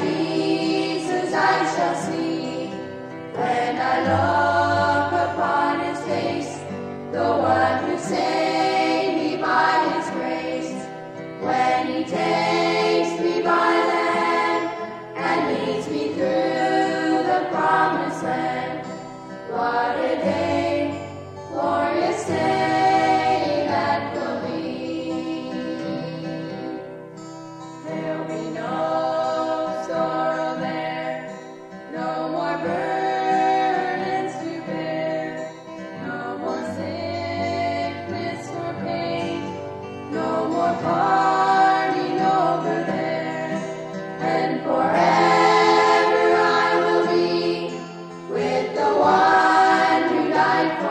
جی ساشی رپار سے